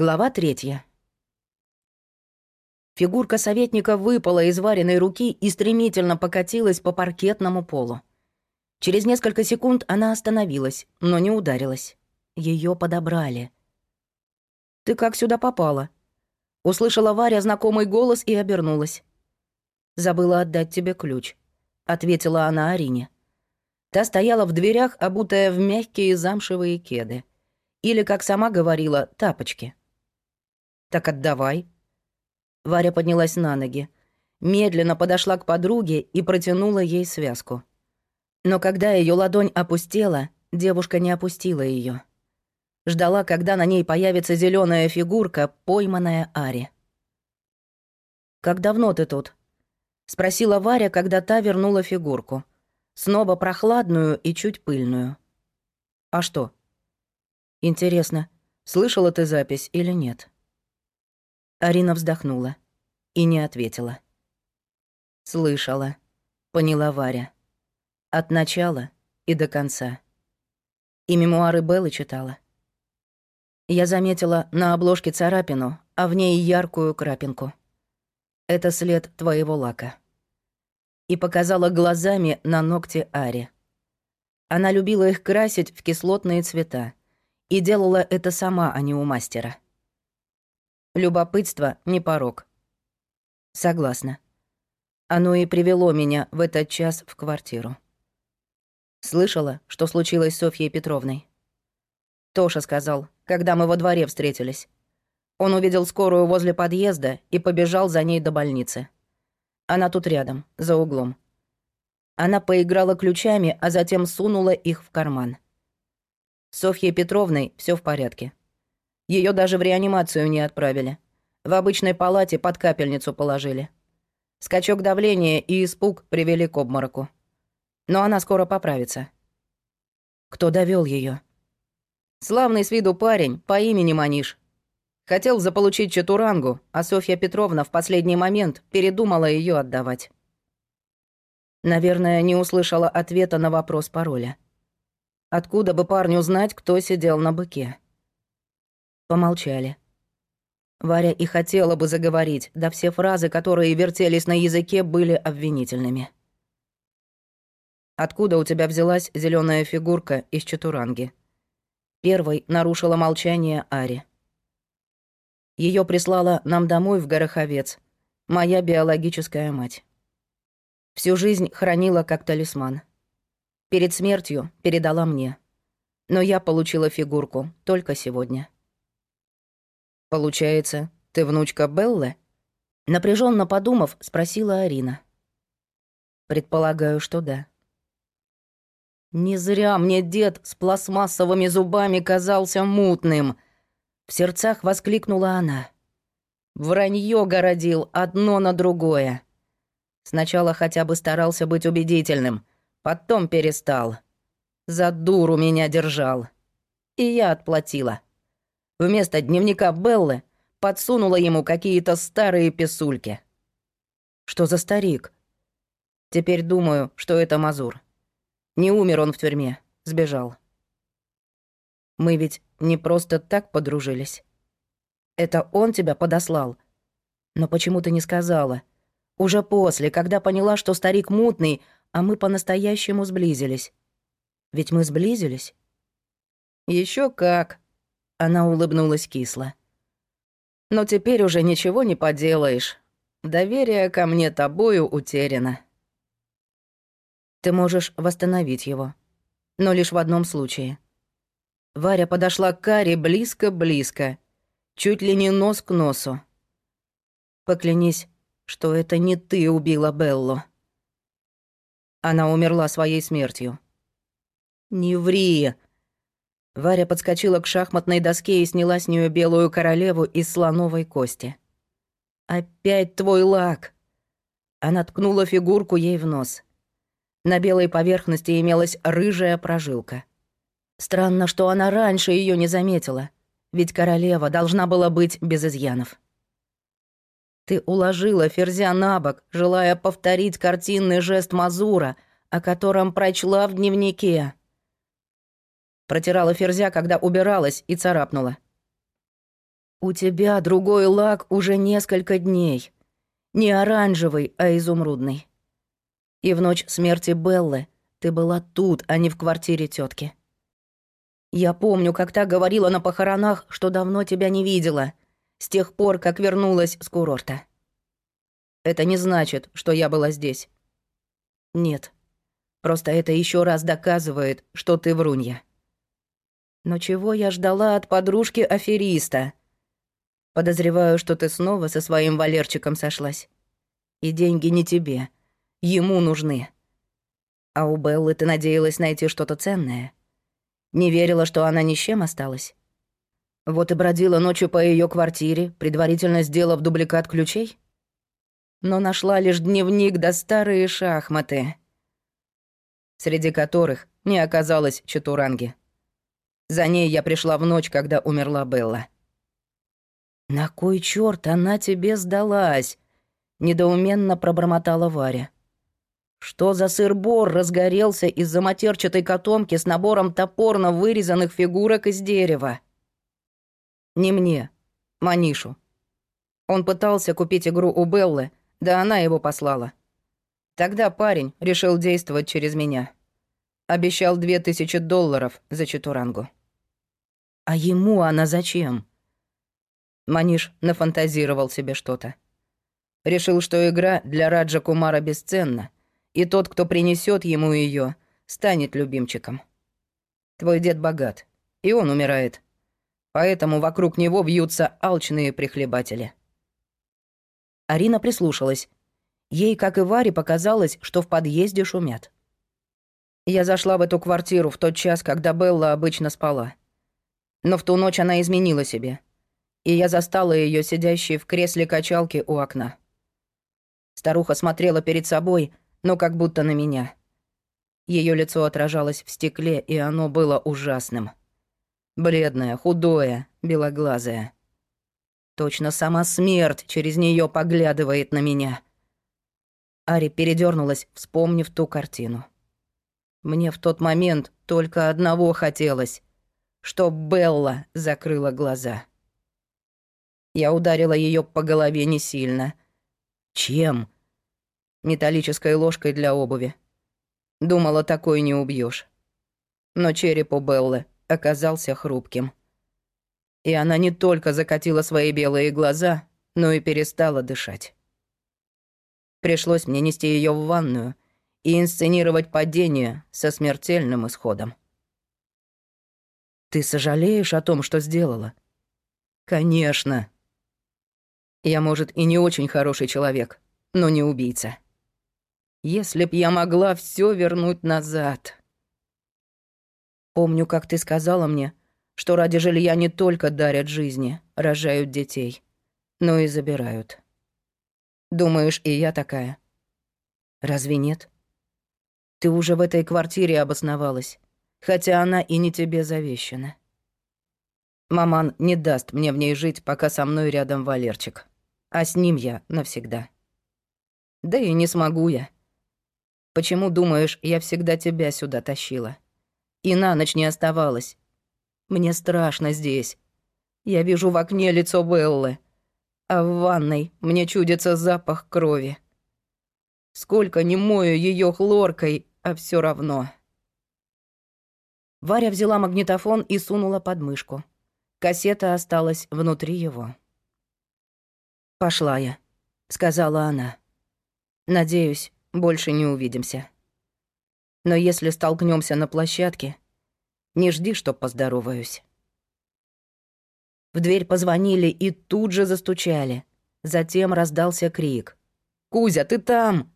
Глава третья. Фигурка советника выпала из вареной руки и стремительно покатилась по паркетному полу. Через несколько секунд она остановилась, но не ударилась. Ее подобрали. «Ты как сюда попала?» Услышала Варя знакомый голос и обернулась. «Забыла отдать тебе ключ», — ответила она Арине. Та стояла в дверях, обутая в мягкие замшевые кеды. Или, как сама говорила, тапочки. «Так отдавай». Варя поднялась на ноги, медленно подошла к подруге и протянула ей связку. Но когда ее ладонь опустела, девушка не опустила ее. Ждала, когда на ней появится зеленая фигурка, пойманная Ари. «Как давно ты тут?» — спросила Варя, когда та вернула фигурку. Снова прохладную и чуть пыльную. «А что?» «Интересно, слышала ты запись или нет?» Арина вздохнула и не ответила. «Слышала», — поняла Варя. От начала и до конца. И мемуары Беллы читала. Я заметила на обложке царапину, а в ней яркую крапинку. Это след твоего лака. И показала глазами на ногти Ари. Она любила их красить в кислотные цвета и делала это сама, а не у мастера. Любопытство — не порог. Согласна. Оно и привело меня в этот час в квартиру. Слышала, что случилось с Софьей Петровной. Тоша сказал, когда мы во дворе встретились. Он увидел скорую возле подъезда и побежал за ней до больницы. Она тут рядом, за углом. Она поиграла ключами, а затем сунула их в карман. С Софьей Петровной все в порядке. Ее даже в реанимацию не отправили. В обычной палате под капельницу положили. Скачок давления и испуг привели к обмороку. Но она скоро поправится. Кто довел ее? Славный с виду парень по имени Маниш. Хотел заполучить Чатурангу, а Софья Петровна в последний момент передумала ее отдавать. Наверное, не услышала ответа на вопрос пароля. Откуда бы парню знать, кто сидел на быке? Помолчали. Варя и хотела бы заговорить, да все фразы, которые вертелись на языке, были обвинительными. «Откуда у тебя взялась зеленая фигурка из Чатуранги?» Первой нарушила молчание Ари. Ее прислала нам домой в Гороховец, моя биологическая мать. Всю жизнь хранила как талисман. Перед смертью передала мне. Но я получила фигурку только сегодня. «Получается, ты внучка Беллы?» Напряженно подумав, спросила Арина. «Предполагаю, что да». «Не зря мне дед с пластмассовыми зубами казался мутным!» В сердцах воскликнула она. «Вранье городил одно на другое. Сначала хотя бы старался быть убедительным, потом перестал. За дуру меня держал. И я отплатила». Вместо дневника Беллы подсунула ему какие-то старые писульки. Что за старик? Теперь думаю, что это Мазур. Не умер он в тюрьме, сбежал. Мы ведь не просто так подружились. Это он тебя подослал. Но почему ты не сказала? Уже после, когда поняла, что старик мутный, а мы по-настоящему сблизились. Ведь мы сблизились? Еще как, она улыбнулась кисло. «Но теперь уже ничего не поделаешь. Доверие ко мне тобою утеряно». «Ты можешь восстановить его. Но лишь в одном случае». Варя подошла к Каре близко-близко, чуть ли не нос к носу. «Поклянись, что это не ты убила Беллу». Она умерла своей смертью. «Не ври!» Варя подскочила к шахматной доске и сняла с нее белую королеву из слоновой кости. «Опять твой лак!» Она ткнула фигурку ей в нос. На белой поверхности имелась рыжая прожилка. Странно, что она раньше ее не заметила, ведь королева должна была быть без изъянов. Ты уложила Ферзя на бок, желая повторить картинный жест Мазура, о котором прочла в дневнике. Протирала ферзя, когда убиралась, и царапнула. У тебя другой лак уже несколько дней. Не оранжевый, а изумрудный. И в ночь смерти Беллы ты была тут, а не в квартире тетки. Я помню, как та говорила на похоронах, что давно тебя не видела, с тех пор, как вернулась с курорта. Это не значит, что я была здесь. Нет. Просто это еще раз доказывает, что ты врунья. Но чего я ждала от подружки-афериста? Подозреваю, что ты снова со своим Валерчиком сошлась. И деньги не тебе. Ему нужны. А у Беллы ты надеялась найти что-то ценное. Не верила, что она ни с чем осталась. Вот и бродила ночью по ее квартире, предварительно сделав дубликат ключей. Но нашла лишь дневник да старые шахматы, среди которых не оказалось Чатуранги. За ней я пришла в ночь, когда умерла Белла. «На кой черт она тебе сдалась?» — недоуменно пробормотала Варя. Что за сыр-бор разгорелся из-за матерчатой котомки с набором топорно вырезанных фигурок из дерева? Не мне, Манишу. Он пытался купить игру у Беллы, да она его послала. Тогда парень решил действовать через меня. Обещал две тысячи долларов за Чатурангу. А ему она зачем? Маниш нафантазировал себе что-то. Решил, что игра для Раджа Кумара бесценна — и тот, кто принесет ему ее, станет любимчиком. Твой дед богат, и он умирает. Поэтому вокруг него вьются алчные прихлебатели. Арина прислушалась. Ей, как и Варе, показалось, что в подъезде шумят. Я зашла в эту квартиру в тот час, когда Белла обычно спала. Но в ту ночь она изменила себе. И я застала ее сидящей в кресле качалки у окна. Старуха смотрела перед собой, но как будто на меня. Ее лицо отражалось в стекле, и оно было ужасным. Бледное, худое, белоглазое. Точно сама смерть через нее поглядывает на меня. Ари передернулась, вспомнив ту картину. Мне в тот момент только одного хотелось, чтоб Белла закрыла глаза. Я ударила ее по голове не сильно. Чем? металлической ложкой для обуви. Думала, такой не убьешь. Но череп у Беллы оказался хрупким. И она не только закатила свои белые глаза, но и перестала дышать. Пришлось мне нести ее в ванную и инсценировать падение со смертельным исходом. «Ты сожалеешь о том, что сделала?» «Конечно. Я, может, и не очень хороший человек, но не убийца». Если б я могла все вернуть назад. Помню, как ты сказала мне, что ради жилья не только дарят жизни, рожают детей, но и забирают. Думаешь, и я такая? Разве нет? Ты уже в этой квартире обосновалась, хотя она и не тебе завещана. Маман не даст мне в ней жить, пока со мной рядом Валерчик. А с ним я навсегда. Да и не смогу я. Почему, думаешь, я всегда тебя сюда тащила? И на ночь не оставалась. Мне страшно здесь. Я вижу в окне лицо Беллы, а в ванной мне чудится запах крови. Сколько не мою ее хлоркой, а все равно. Варя взяла магнитофон и сунула под мышку. Кассета осталась внутри его. «Пошла я», — сказала она. «Надеюсь, больше не увидимся. Но если столкнемся на площадке, не жди, что поздороваюсь. В дверь позвонили и тут же застучали. Затем раздался крик. «Кузя, ты там?»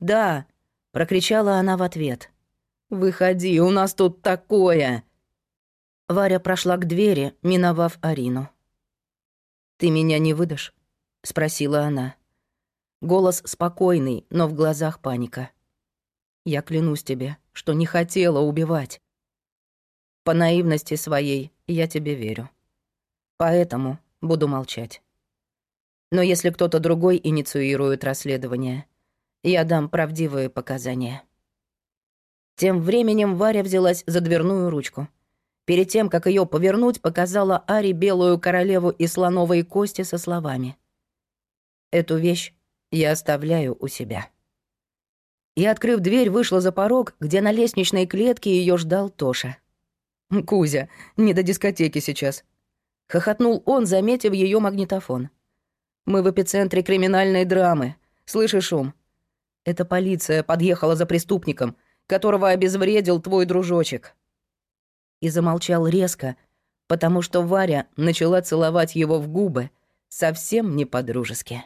«Да», — прокричала она в ответ. «Выходи, у нас тут такое!» Варя прошла к двери, миновав Арину. «Ты меня не выдашь?» — спросила она. Голос спокойный, но в глазах паника. «Я клянусь тебе, что не хотела убивать. По наивности своей я тебе верю. Поэтому буду молчать. Но если кто-то другой инициирует расследование, я дам правдивые показания». Тем временем Варя взялась за дверную ручку. Перед тем, как ее повернуть, показала Ари белую королеву и слоновые кости со словами. «Эту вещь я оставляю у себя». И, открыв дверь, вышла за порог, где на лестничной клетке ее ждал Тоша. «Кузя, не до дискотеки сейчас», — хохотнул он, заметив ее магнитофон. «Мы в эпицентре криминальной драмы. Слышишь шум? Это полиция подъехала за преступником, которого обезвредил твой дружочек». И замолчал резко, потому что Варя начала целовать его в губы совсем не по-дружески.